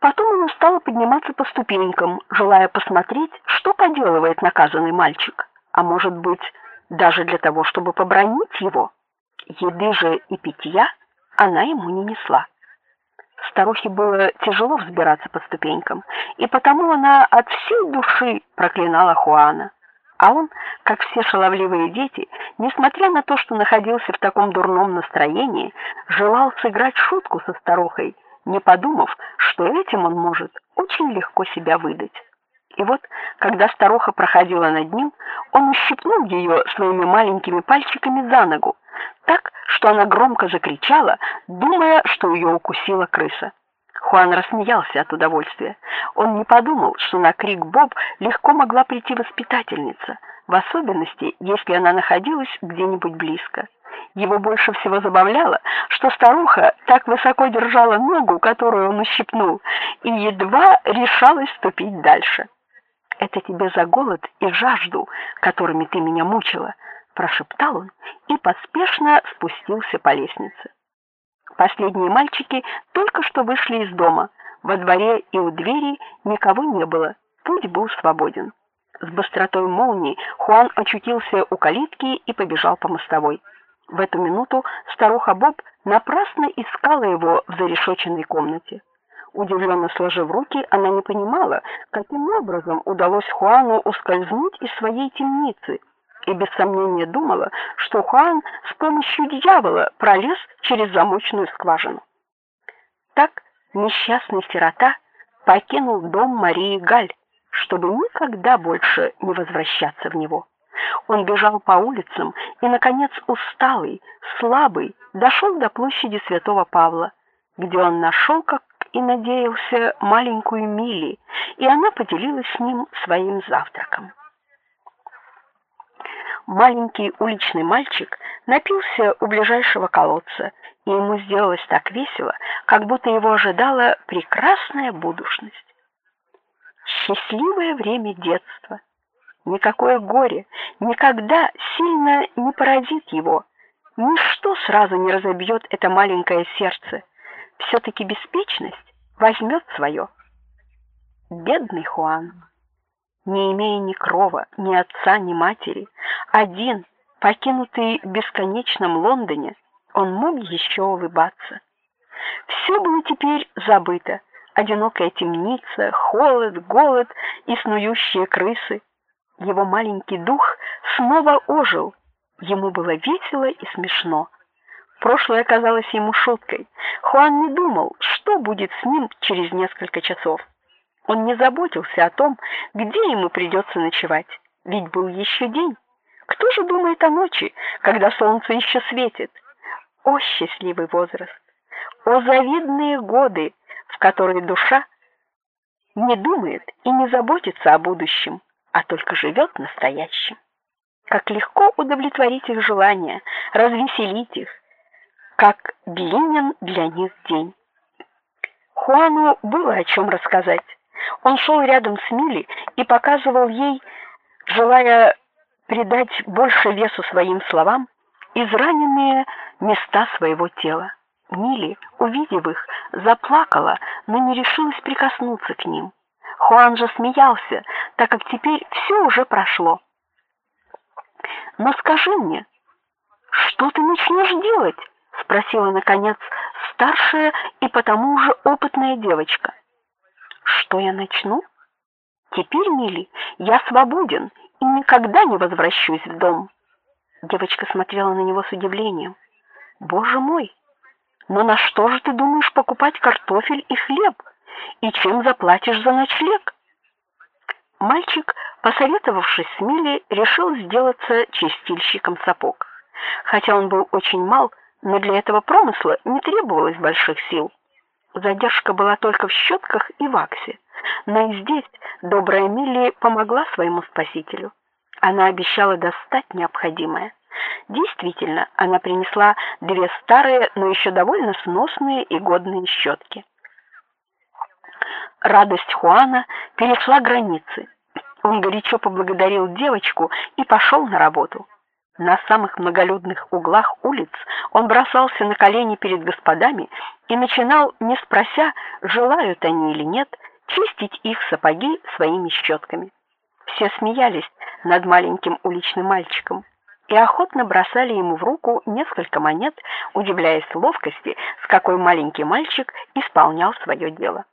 Потом она стала подниматься по ступенькам, желая посмотреть, что поделывает наказанный мальчик, а может быть, даже для того, чтобы побронить его. Еды же и питья она ему не несла. Старухе было тяжело взбираться по ступенькам, и потому она от всей души проклинала Хуана. А он, как все шаловливые дети, несмотря на то, что находился в таком дурном настроении, желал сыграть шутку со старухой, не подумав, что этим он может очень легко себя выдать. И вот, когда старуха проходила над ним, он ущипнул ее своими маленькими пальчиками за ногу, так, что она громко закричала, думая, что ее укусила крыса. Хуан рассмеялся от удовольствия. Он не подумал, что на крик Боб легко могла прийти воспитательница, в особенности, если она находилась где-нибудь близко. Его больше всего забавляло, что старуха так высоко держала ногу, которую он ущипнул, и едва решалась ступить дальше. Это тебе за голод и жажду, которыми ты меня мучила, прошептал он и поспешно спустился по лестнице. Последние мальчики только что вышли из дома. Во дворе и у двери никого не было. Путь был свободен. С быстротой молнии Хуан очутился у калитки и побежал по мостовой. В эту минуту старуха Боб напрасно искала его в зарешоченной комнате. Удивленно сложив руки, она не понимала, каким образом удалось Хуану ускользнуть из своей темницы и без сомнения думала, что Хуан с помощью дьявола пролез через замочную скважину. Так несчастный сирота покинул дом Марии Галь, чтобы никогда больше не возвращаться в него. Он бежал по улицам и наконец усталый, слабый, дошел до площади Святого Павла, где он нашел, как и надеялся, маленькую Мили, и она поделилась с ним своим завтраком маленький уличный мальчик напился у ближайшего колодца, и ему сделалось так весело, как будто его ожидала прекрасная будущность. Счастливое время детства. Никакое горе никогда сильно не поразит его. Ничто сразу не разобьет это маленькое сердце. все таки беспечность возьмет свое. Бедный Хуан не имея ни крова, ни отца, ни матери, один, покинутый в бесконечном Лондоне, он мог еще улыбаться. Все было теперь забыто: одинокая темница, холод, голод и снующие крысы. Его маленький дух снова ожил. Ему было весело и смешно. Прошлое казалось ему шуткой. Хуан не думал, что будет с ним через несколько часов. Он не заботился о том, где ему придется ночевать, ведь был еще день. Кто же думает о ночи, когда солнце еще светит? О счастливый возраст, о завидные годы, в которые душа не думает и не заботится о будущем, а только живет настоящим. Как легко удовлетворить их желания, развеселить их, как длинен для них день. Хуану было о чем рассказать. Он шел рядом с Мили и показывал ей, желая придать больше весу своим словам, израненные места своего тела. Мили, увидев их, заплакала, но не решилась прикоснуться к ним. Хуан же смеялся, так как теперь все уже прошло. "Но скажи мне, что ты начнешь делать?" спросила наконец старшая и потому уже опытная девочка. Что я начну? Теперь, Мили, я свободен и никогда не возвращусь в дом. Девочка смотрела на него с удивлением. Боже мой! Но на что же ты думаешь покупать картофель и хлеб? И чем заплатишь за ночлег? Мальчик, посоветовавшись с Мили, решил сделаться чистильщиком сапог. Хотя он был очень мал, но для этого промысла не требовалось больших сил. Задержка была только в щетках и ваксе. Но и здесь добрая Милли помогла своему спасителю. Она обещала достать необходимое. Действительно, она принесла две старые, но еще довольно сносные и годные щетки. Радость Хуана перешла границы. Он горячо поблагодарил девочку и пошел на работу. На самых многолюдных углах улиц он бросался на колени перед господами и начинал, не спрося, желают они или нет, чистить их сапоги своими щетками. Все смеялись над маленьким уличным мальчиком и охотно бросали ему в руку несколько монет, удивляясь ловкости, с какой маленький мальчик исполнял свое дело.